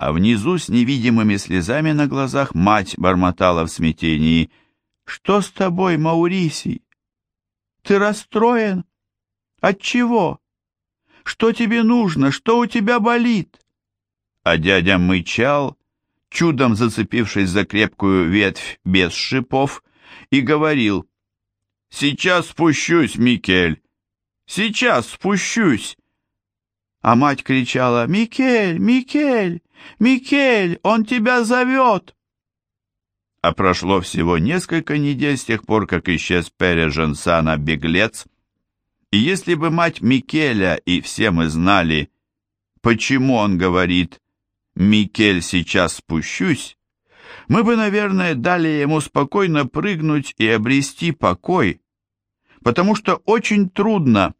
а внизу с невидимыми слезами на глазах мать бормотала в смятении. «Что с тобой, Маурисий? Ты расстроен? От чего? Что тебе нужно? Что у тебя болит?» А дядя мычал, чудом зацепившись за крепкую ветвь без шипов, и говорил, «Сейчас спущусь, Микель, сейчас спущусь!» А мать кричала, «Микель, Микель, Микель, он тебя зовет!» А прошло всего несколько недель с тех пор, как исчез Пережен Сана беглец, и если бы мать Микеля и все мы знали, почему он говорит «Микель, сейчас спущусь», мы бы, наверное, дали ему спокойно прыгнуть и обрести покой, потому что очень трудно,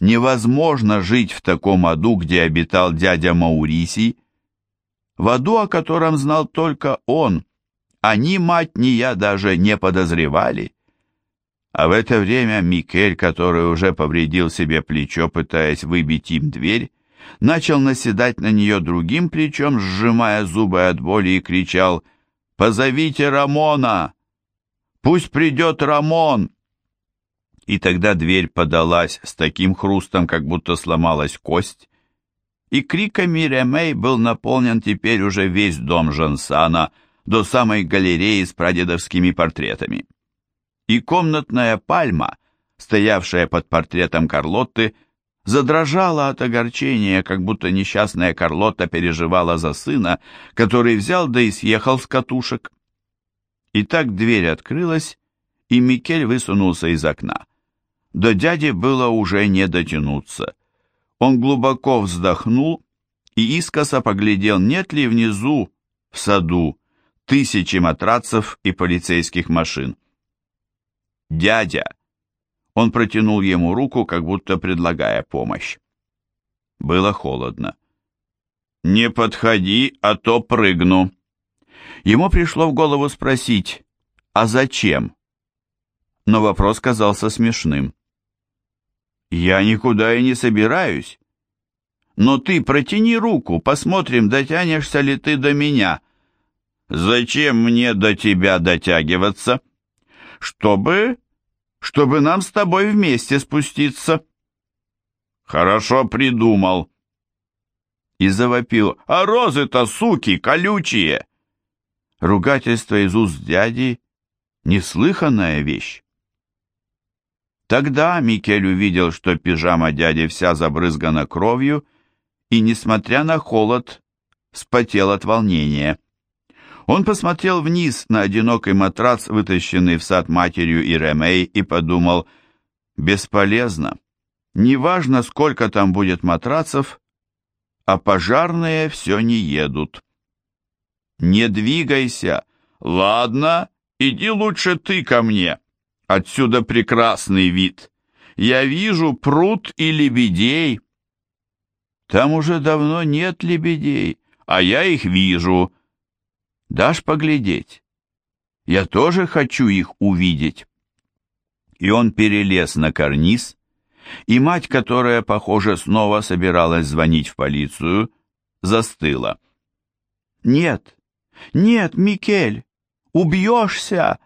невозможно жить в таком аду, где обитал дядя Маурисий, в аду, о котором знал только он, а ни мать, ни я даже не подозревали. А в это время Микель, который уже повредил себе плечо, пытаясь выбить им дверь, начал наседать на нее другим плечом, сжимая зубы от боли и кричал «Позовите Рамона! Пусть придет Рамон!» И тогда дверь подалась с таким хрустом, как будто сломалась кость, и криками Ремей был наполнен теперь уже весь дом Жансана до самой галереи с прадедовскими портретами. И комнатная пальма, стоявшая под портретом Карлотты, задрожала от огорчения, как будто несчастная Карлотта переживала за сына, который взял да и съехал с катушек. И так дверь открылась, и Микель высунулся из окна. До дяди было уже не дотянуться. Он глубоко вздохнул и искоса поглядел, нет ли внизу, в саду, тысячи матрацев и полицейских машин. «Дядя!» Он протянул ему руку, как будто предлагая помощь. Было холодно. «Не подходи, а то прыгну». Ему пришло в голову спросить, «А зачем?» Но вопрос казался смешным. «Я никуда и не собираюсь. Но ты протяни руку, посмотрим, дотянешься ли ты до меня». «Зачем мне до тебя дотягиваться?» «Чтобы чтобы нам с тобой вместе спуститься». «Хорошо придумал». И завопил, «А розы-то, суки, колючие!» Ругательство из уст дяди — неслыханная вещь. Тогда Микель увидел, что пижама дяди вся забрызгана кровью, и, несмотря на холод, вспотел от волнения. Он посмотрел вниз на одинокий матрац, вытащенный в сад матерью и Ремей, и подумал, бесполезно. Неважно, сколько там будет матрацев, а пожарные все не едут. «Не двигайся! Ладно, иди лучше ты ко мне. Отсюда прекрасный вид. Я вижу пруд и лебедей». «Там уже давно нет лебедей, а я их вижу», Дашь поглядеть? Я тоже хочу их увидеть. И он перелез на карниз, и мать, которая, похоже, снова собиралась звонить в полицию, застыла. «Нет, нет, Микель, убьешься!»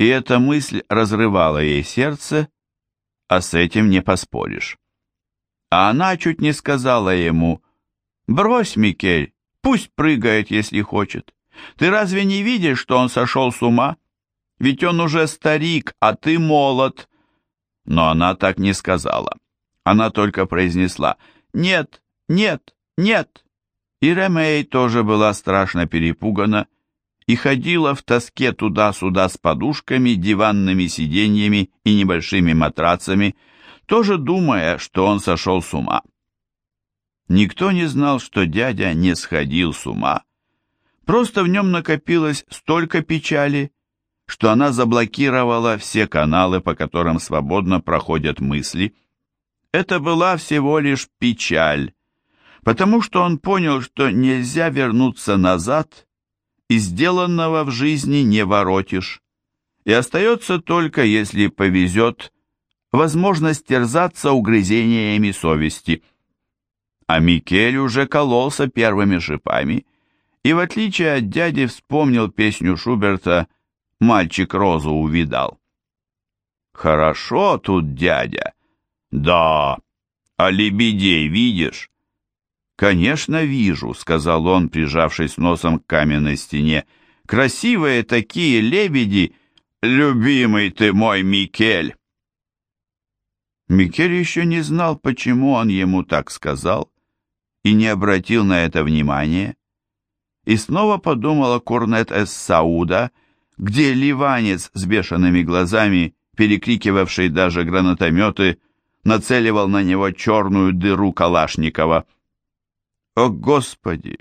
И эта мысль разрывала ей сердце, а с этим не поспоришь. А она чуть не сказала ему, «Брось, Микель, пусть прыгает, если хочет. Ты разве не видишь, что он сошел с ума? Ведь он уже старик, а ты молод. Но она так не сказала. Она только произнесла «Нет, нет, нет». И Ремей тоже была страшно перепугана и ходила в тоске туда-сюда с подушками, диванными сиденьями и небольшими матрацами, тоже думая, что он сошел с ума. Никто не знал, что дядя не сходил с ума, Просто в нем накопилось столько печали, что она заблокировала все каналы, по которым свободно проходят мысли. Это была всего лишь печаль, потому что он понял, что нельзя вернуться назад, и сделанного в жизни не воротишь. И остается только, если повезет, возможность терзаться угрызениями совести. А Микель уже кололся первыми шипами и, в отличие от дяди, вспомнил песню Шуберта «Мальчик розу увидал». «Хорошо тут, дядя». «Да, а лебедей видишь?» «Конечно, вижу», — сказал он, прижавшись носом к каменной стене. «Красивые такие лебеди! Любимый ты мой, Микель!» Микель еще не знал, почему он ему так сказал, и не обратил на это внимания. И снова подумал о Курнет эс Сауда, где ливанец с бешеными глазами, перекрикивавший даже гранатометы, нацеливал на него черную дыру Калашникова. «О, Господи!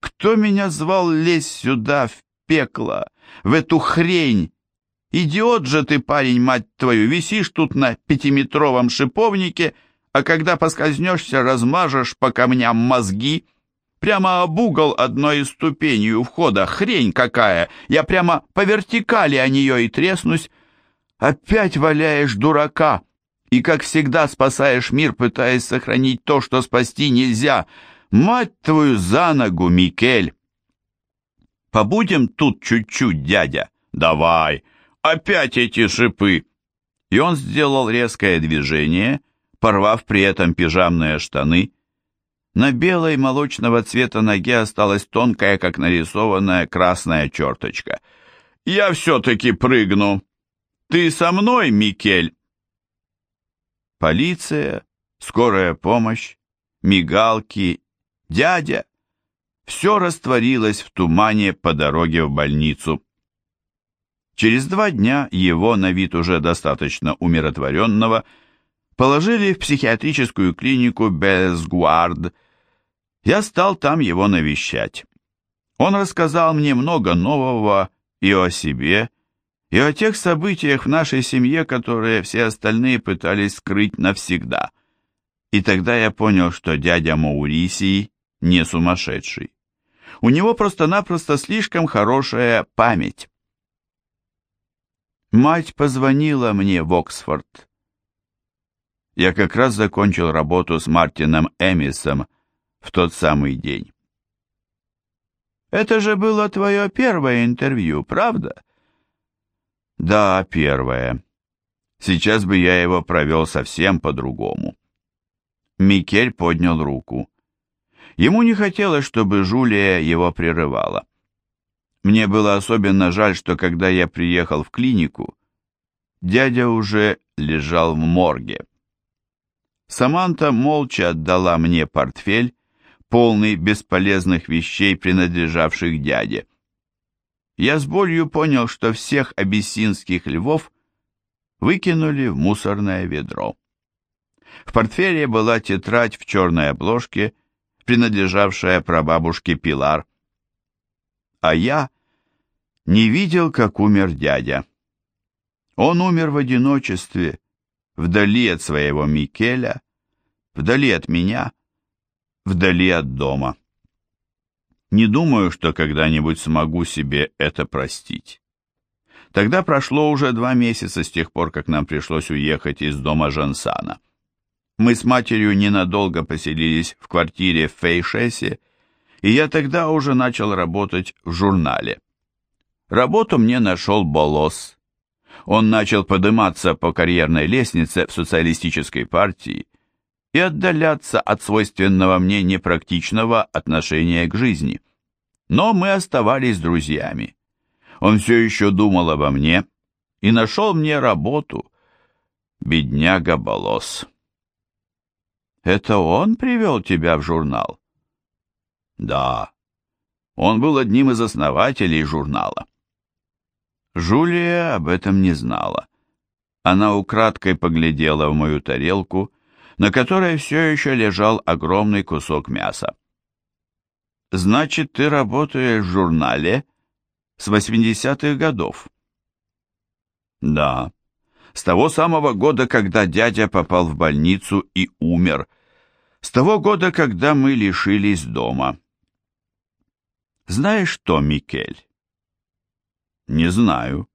Кто меня звал лезть сюда, в пекло, в эту хрень? Идиот же ты, парень, мать твою, висишь тут на пятиметровом шиповнике, — а когда поскользнешься, размажешь по камням мозги. Прямо об угол одной из ступеней у входа, хрень какая, я прямо по вертикали о нее и треснусь. Опять валяешь дурака, и, как всегда, спасаешь мир, пытаясь сохранить то, что спасти нельзя. Мать твою за ногу, Микель! Побудем тут чуть-чуть, дядя. Давай, опять эти шипы. И он сделал резкое движение — порвав при этом пижамные штаны. На белой молочного цвета ноге осталась тонкая, как нарисованная красная черточка. «Я все-таки прыгну! Ты со мной, Микель?» Полиция, скорая помощь, мигалки, дядя — все растворилось в тумане по дороге в больницу. Через два дня его, на вид уже достаточно умиротворенного, — положили в психиатрическую клинику Безгуард. Я стал там его навещать. Он рассказал мне много нового и о себе, и о тех событиях в нашей семье, которые все остальные пытались скрыть навсегда. И тогда я понял, что дядя Маурисий не сумасшедший. У него просто-напросто слишком хорошая память. Мать позвонила мне в Оксфорд я как раз закончил работу с Мартином Эмисом в тот самый день. Это же было твое первое интервью, правда? Да, первое. Сейчас бы я его провел совсем по-другому. Микель поднял руку. Ему не хотелось, чтобы Жулия его прерывала. Мне было особенно жаль, что когда я приехал в клинику, дядя уже лежал в морге. Саманта молча отдала мне портфель, полный бесполезных вещей, принадлежавших дяде. Я с болью понял, что всех абиссинских львов выкинули в мусорное ведро. В портфеле была тетрадь в черной обложке, принадлежавшая прабабушке Пилар. А я не видел, как умер дядя. Он умер в одиночестве, вдали от своего Микеля, вдали от меня, вдали от дома. Не думаю, что когда-нибудь смогу себе это простить. Тогда прошло уже два месяца с тех пор, как нам пришлось уехать из дома Жансана. Мы с матерью ненадолго поселились в квартире в Фейшесе, и я тогда уже начал работать в журнале. Работу мне нашел Болос, он начал подниматься по карьерной лестнице в социалистической партии и отдаляться от свойственного мне непрактичного отношения к жизни. Но мы оставались друзьями. Он все еще думал обо мне и нашел мне работу. Бедняга Болос. Это он привел тебя в журнал? Да. Он был одним из основателей журнала. Жулия об этом не знала. Она украдкой поглядела в мою тарелку, на которой все еще лежал огромный кусок мяса. «Значит, ты работаешь в журнале с 80-х годов?» «Да, с того самого года, когда дядя попал в больницу и умер, с того года, когда мы лишились дома». «Знаешь что, Микель?» Не знаю.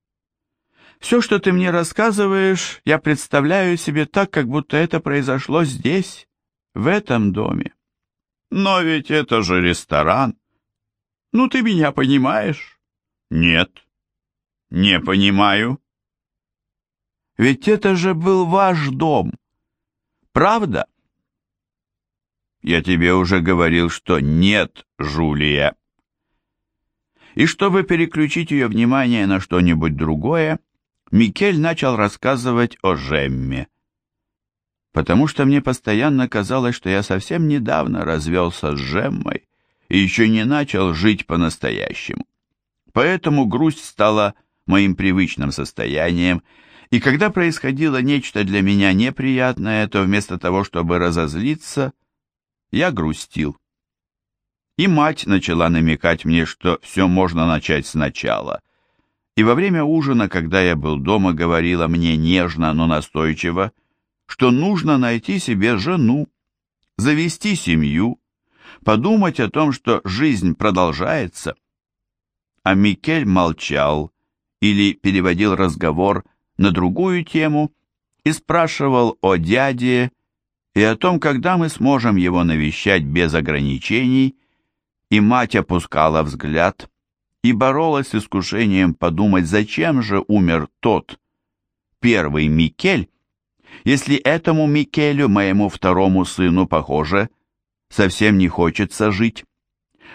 Все, что ты мне рассказываешь, я представляю себе так, как будто это произошло здесь, в этом доме. Но ведь это же ресторан. Ну, ты меня понимаешь? Нет, не понимаю. Ведь это же был ваш дом. Правда? Я тебе уже говорил, что нет, Жулия. И чтобы переключить ее внимание на что-нибудь другое, Микель начал рассказывать о Жемме. Потому что мне постоянно казалось, что я совсем недавно развелся с Жеммой и еще не начал жить по-настоящему. Поэтому грусть стала моим привычным состоянием, и когда происходило нечто для меня неприятное, то вместо того, чтобы разозлиться, я грустил. И мать начала намекать мне, что все можно начать сначала. И во время ужина, когда я был дома, говорила мне нежно, но настойчиво, что нужно найти себе жену, завести семью, подумать о том, что жизнь продолжается. А Микель молчал или переводил разговор на другую тему и спрашивал о дяде и о том, когда мы сможем его навещать без ограничений, и мать опускала взгляд и боролась с искушением подумать, зачем же умер тот, первый Микель, если этому Микелю, моему второму сыну, похоже, совсем не хочется жить.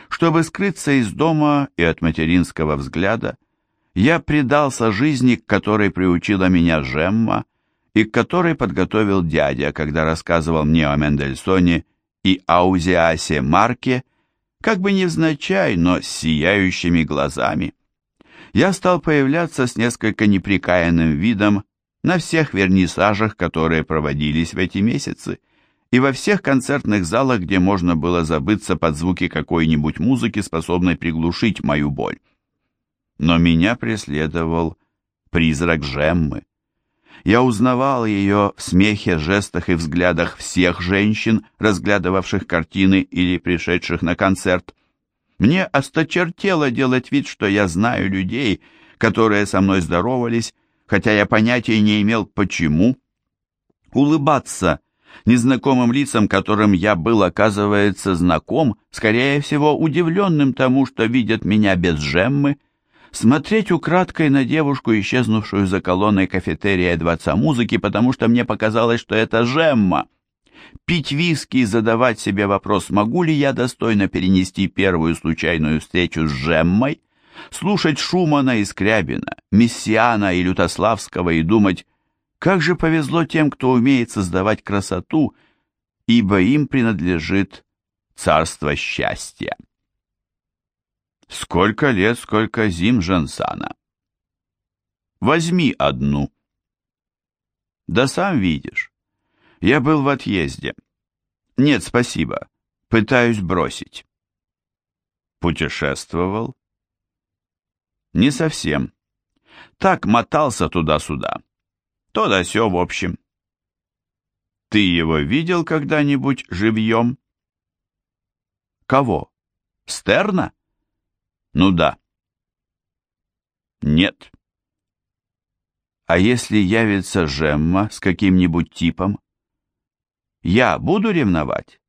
Чтобы скрыться из дома и от материнского взгляда, я предался жизни, к которой приучила меня Жемма и к которой подготовил дядя, когда рассказывал мне о Мендельсоне и Аузиасе Марке, как бы невзначай, но с сияющими глазами. Я стал появляться с несколько неприкаянным видом на всех вернисажах, которые проводились в эти месяцы, и во всех концертных залах, где можно было забыться под звуки какой-нибудь музыки, способной приглушить мою боль но меня преследовал призрак Жеммы. Я узнавал ее в смехе, жестах и взглядах всех женщин, разглядывавших картины или пришедших на концерт. Мне осточертело делать вид, что я знаю людей, которые со мной здоровались, хотя я понятия не имел, почему. Улыбаться незнакомым лицам, которым я был, оказывается, знаком, скорее всего, удивленным тому, что видят меня без Жеммы, смотреть украдкой на девушку, исчезнувшую за колонной кафетерия Дворца музыки, потому что мне показалось, что это Жемма. Пить виски и задавать себе вопрос, могу ли я достойно перенести первую случайную встречу с Жеммой, слушать Шумана и Скрябина, Мессиана и Лютославского и думать, как же повезло тем, кто умеет создавать красоту, ибо им принадлежит царство счастья. Сколько лет, сколько зим, Жансана. Возьми одну. Да сам видишь. Я был в отъезде. Нет, спасибо. Пытаюсь бросить. Путешествовал? Не совсем. Так мотался туда-сюда. То да сё, в общем. Ты его видел когда-нибудь живьем? Кого? Стерна? Ну да. Нет. А если явится Жемма с каким-нибудь типом? Я буду ревновать?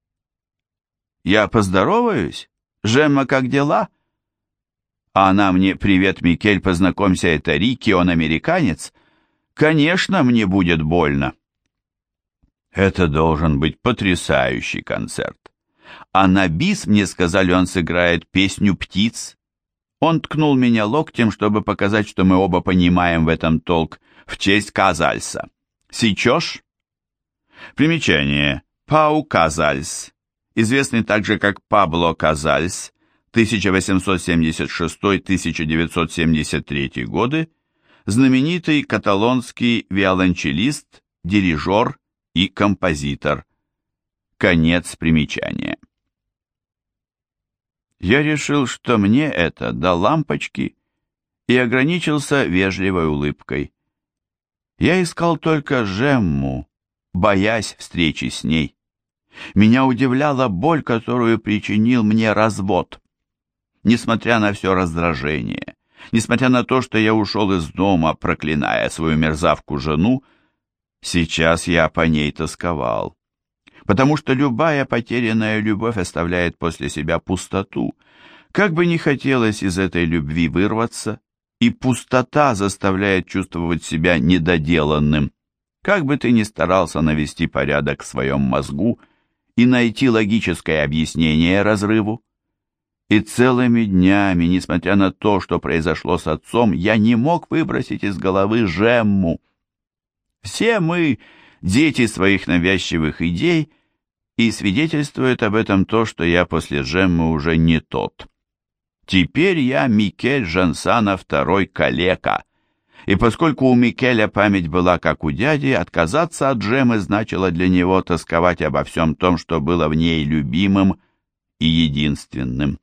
Я поздороваюсь? Жемма, как дела? А она мне, привет, Микель, познакомься, это Рики, он американец. Конечно, мне будет больно. Это должен быть потрясающий концерт. А на бис, мне сказали, он сыграет песню «Птиц». Он ткнул меня локтем, чтобы показать, что мы оба понимаем в этом толк, в честь Казальса. «Сечешь?» Примечание. Пау Казальс, известный также как Пабло Казальс, 1876-1973 годы, знаменитый каталонский виолончелист, дирижер и композитор. Конец примечания. Я решил, что мне это до лампочки, и ограничился вежливой улыбкой. Я искал только Жемму, боясь встречи с ней. Меня удивляла боль, которую причинил мне развод. Несмотря на все раздражение, несмотря на то, что я ушел из дома, проклиная свою мерзавку жену, сейчас я по ней тосковал. Потому что любая потерянная любовь оставляет после себя пустоту. Как бы ни хотелось из этой любви вырваться, и пустота заставляет чувствовать себя недоделанным. Как бы ты ни старался навести порядок в своем мозгу и найти логическое объяснение разрыву, и целыми днями, несмотря на то, что произошло с отцом, я не мог выбросить из головы Жемму. Все мы дети своих навязчивых идей, и свидетельствует об этом то, что я после Жеммы уже не тот. Теперь я Микель Жансана второй калека, и поскольку у Микеля память была как у дяди, отказаться от Жемы значило для него тосковать обо всем том, что было в ней любимым и единственным.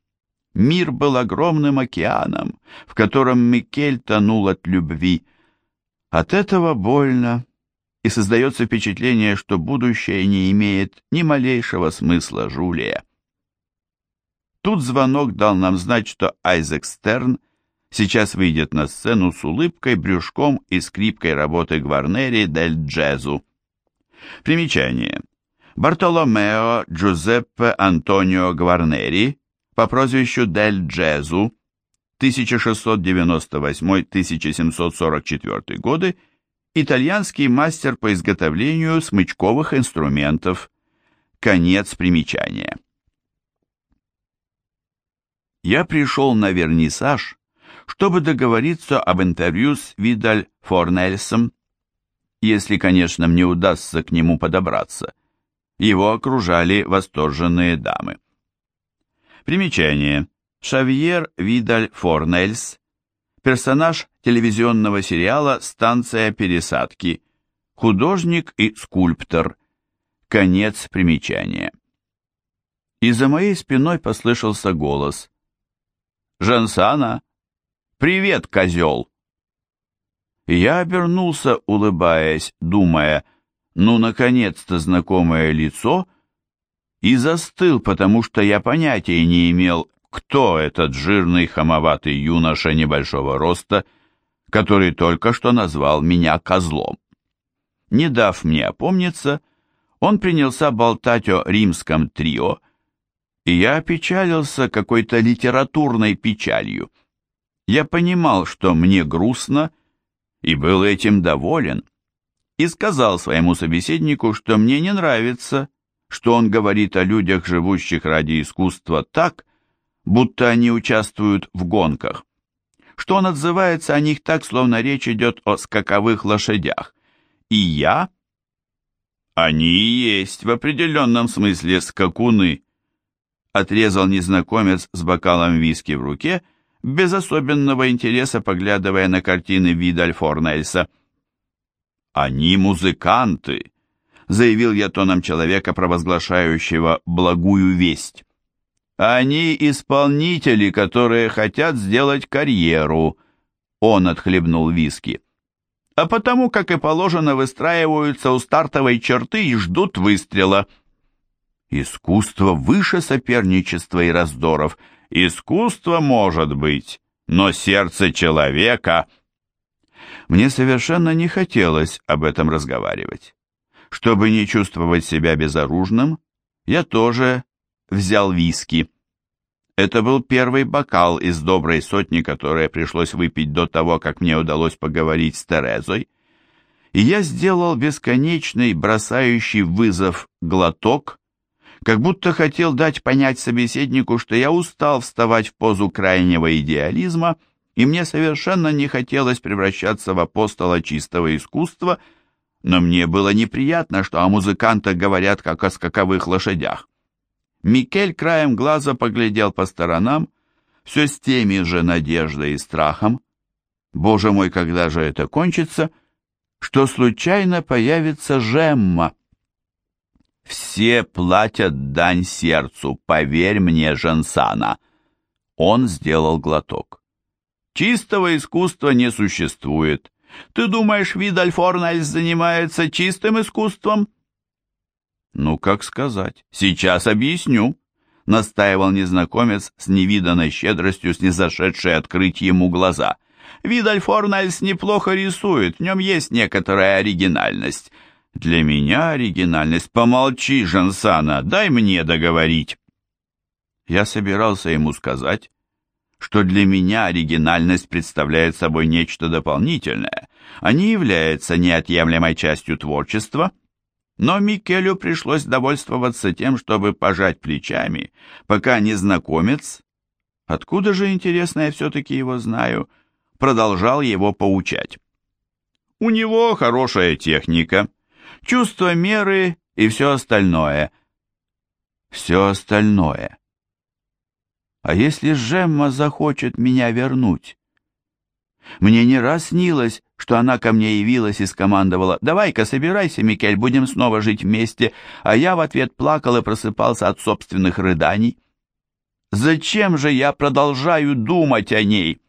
Мир был огромным океаном, в котором Микель тонул от любви. От этого больно, и создается впечатление, что будущее не имеет ни малейшего смысла Жулия. Тут звонок дал нам знать, что Айзек Стерн сейчас выйдет на сцену с улыбкой, брюшком и скрипкой работы Гварнери дель Джезу. Примечание. Бартоломео Джузеппе Антонио Гварнери по прозвищу Дель Джезу 1698-1744 годы итальянский мастер по изготовлению смычковых инструментов. Конец примечания. Я пришел на вернисаж, чтобы договориться об интервью с Видаль Форнельсом, если, конечно, мне удастся к нему подобраться. Его окружали восторженные дамы. Примечание. Шавьер Видаль Форнельс, персонаж телевизионного сериала «Станция пересадки», художник и скульптор. Конец примечания. И за моей спиной послышался голос. «Жансана! Привет, козел!» Я обернулся, улыбаясь, думая, ну, наконец-то знакомое лицо, и застыл, потому что я понятия не имел, кто этот жирный хамоватый юноша небольшого роста, который только что назвал меня козлом. Не дав мне опомниться, он принялся болтать о римском трио, и я опечалился какой-то литературной печалью. Я понимал, что мне грустно, и был этим доволен, и сказал своему собеседнику, что мне не нравится, что он говорит о людях, живущих ради искусства так, будто они участвуют в гонках, что он отзывается о них так, словно речь идет о скаковых лошадях. И я? Они и есть в определенном смысле скакуны, отрезал незнакомец с бокалом виски в руке, без особенного интереса поглядывая на картины Видаль Форнельса. «Они музыканты», — заявил я тоном человека, провозглашающего благую весть. Они исполнители, которые хотят сделать карьеру. Он отхлебнул виски. А потому, как и положено, выстраиваются у стартовой черты и ждут выстрела. Искусство выше соперничества и раздоров. Искусство может быть, но сердце человека... Мне совершенно не хотелось об этом разговаривать. Чтобы не чувствовать себя безоружным, я тоже взял виски. Это был первый бокал из доброй сотни, которые пришлось выпить до того, как мне удалось поговорить с Терезой. И я сделал бесконечный, бросающий вызов глоток, как будто хотел дать понять собеседнику, что я устал вставать в позу крайнего идеализма, и мне совершенно не хотелось превращаться в апостола чистого искусства, но мне было неприятно, что о музыкантах говорят как о скаковых лошадях. Микель краем глаза поглядел по сторонам, все с теми же надеждой и страхом. Боже мой, когда же это кончится? Что случайно появится Жемма? Все платят дань сердцу, поверь мне, Жансана. Он сделал глоток. Чистого искусства не существует. Ты думаешь, Видаль Форнальс занимается чистым искусством? «Ну, как сказать? Сейчас объясню», — настаивал незнакомец с невиданной щедростью, снизошедшей открыть ему глаза. «Видаль Форнальс неплохо рисует, в нем есть некоторая оригинальность. Для меня оригинальность. Помолчи, Жансана, дай мне договорить. Я собирался ему сказать, что для меня оригинальность представляет собой нечто дополнительное, а не является неотъемлемой частью творчества, но Микелю пришлось довольствоваться тем, чтобы пожать плечами, пока незнакомец, откуда же, интересно, я все-таки его знаю, продолжал его поучать. У него хорошая техника, чувство меры и все остальное. Все остальное. А если Жемма захочет меня вернуть? Мне не раз снилось, что она ко мне явилась и скомандовала «Давай-ка, собирайся, Микель, будем снова жить вместе», а я в ответ плакал и просыпался от собственных рыданий. Зачем же я продолжаю думать о ней?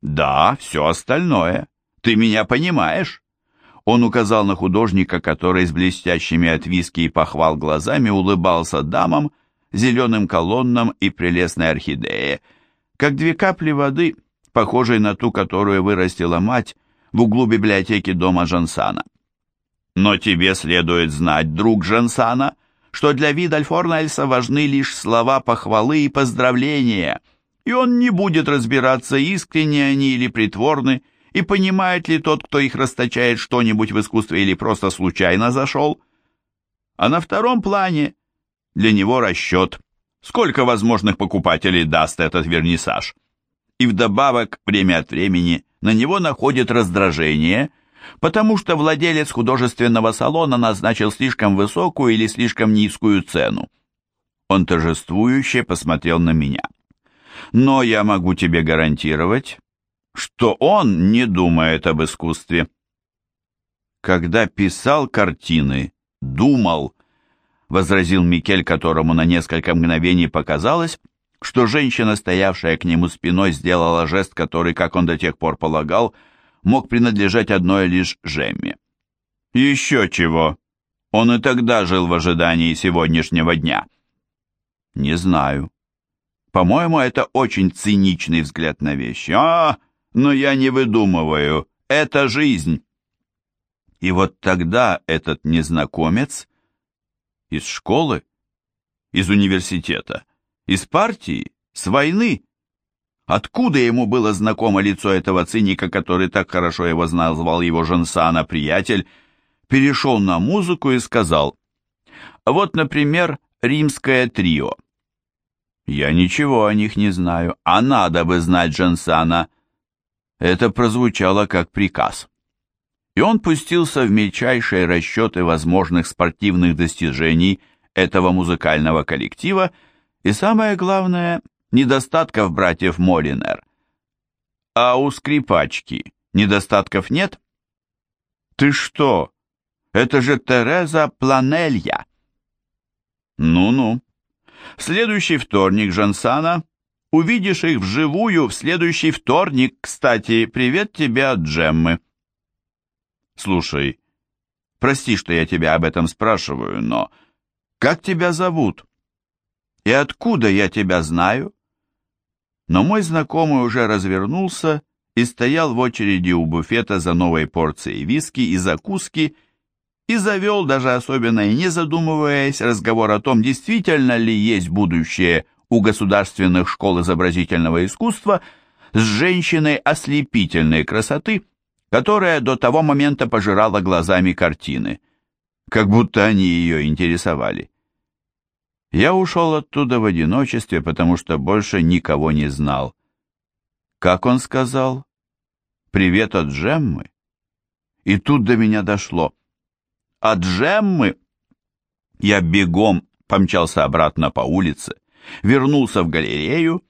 Да, все остальное. Ты меня понимаешь? Он указал на художника, который с блестящими от виски и похвал глазами улыбался дамам, зеленым колоннам и прелестной орхидее, как две капли воды — похожей на ту, которую вырастила мать в углу библиотеки дома Жансана. Но тебе следует знать, друг Жансана, что для Видальфорнельса важны лишь слова похвалы и поздравления, и он не будет разбираться, искренне они или притворны, и понимает ли тот, кто их расточает что-нибудь в искусстве или просто случайно зашел. А на втором плане для него расчет, сколько возможных покупателей даст этот вернисаж и вдобавок время от времени на него находит раздражение, потому что владелец художественного салона назначил слишком высокую или слишком низкую цену. Он торжествующе посмотрел на меня. Но я могу тебе гарантировать, что он не думает об искусстве. Когда писал картины, думал, возразил Микель, которому на несколько мгновений показалось, что женщина, стоявшая к нему спиной, сделала жест, который, как он до тех пор полагал, мог принадлежать одной лишь Жемме. «Еще чего! Он и тогда жил в ожидании сегодняшнего дня». «Не знаю. По-моему, это очень циничный взгляд на вещи. А, но я не выдумываю. Это жизнь». И вот тогда этот незнакомец из школы, из университета, из партии? С войны? Откуда ему было знакомо лицо этого циника, который так хорошо его знал, звал его Жансана, приятель, перешел на музыку и сказал, «Вот, например, римское трио». «Я ничего о них не знаю, а надо бы знать Жансана». Это прозвучало как приказ. И он пустился в мельчайшие расчеты возможных спортивных достижений этого музыкального коллектива, и самое главное, недостатков братьев Молинер. А у скрипачки недостатков нет? Ты что? Это же Тереза Планелья. Ну-ну. В следующий вторник, Жансана, увидишь их вживую в следующий вторник. Кстати, привет тебе от Джеммы. Слушай, прости, что я тебя об этом спрашиваю, но как тебя зовут? И откуда я тебя знаю? Но мой знакомый уже развернулся и стоял в очереди у буфета за новой порцией виски и закуски и завел, даже особенно и не задумываясь, разговор о том, действительно ли есть будущее у государственных школ изобразительного искусства с женщиной ослепительной красоты, которая до того момента пожирала глазами картины, как будто они ее интересовали. Я ушел оттуда в одиночестве, потому что больше никого не знал. Как он сказал? «Привет от Джеммы?» И тут до меня дошло. «От Джеммы?» Я бегом помчался обратно по улице, вернулся в галерею.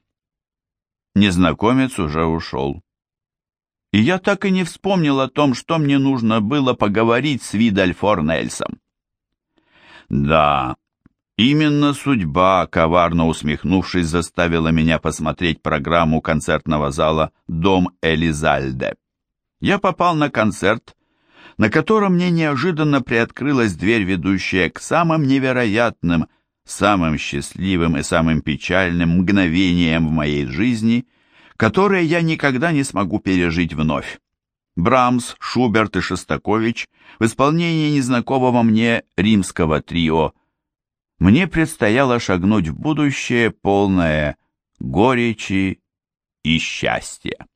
Незнакомец уже ушел. И я так и не вспомнил о том, что мне нужно было поговорить с Видальфор Нельсом. Да, Именно судьба, коварно усмехнувшись, заставила меня посмотреть программу концертного зала «Дом Элизальде». Я попал на концерт, на котором мне неожиданно приоткрылась дверь, ведущая к самым невероятным, самым счастливым и самым печальным мгновениям в моей жизни, которые я никогда не смогу пережить вновь. Брамс, Шуберт и Шостакович в исполнении незнакомого мне римского трио. Мне предстояло шагнуть в будущее полное горечи и счастья.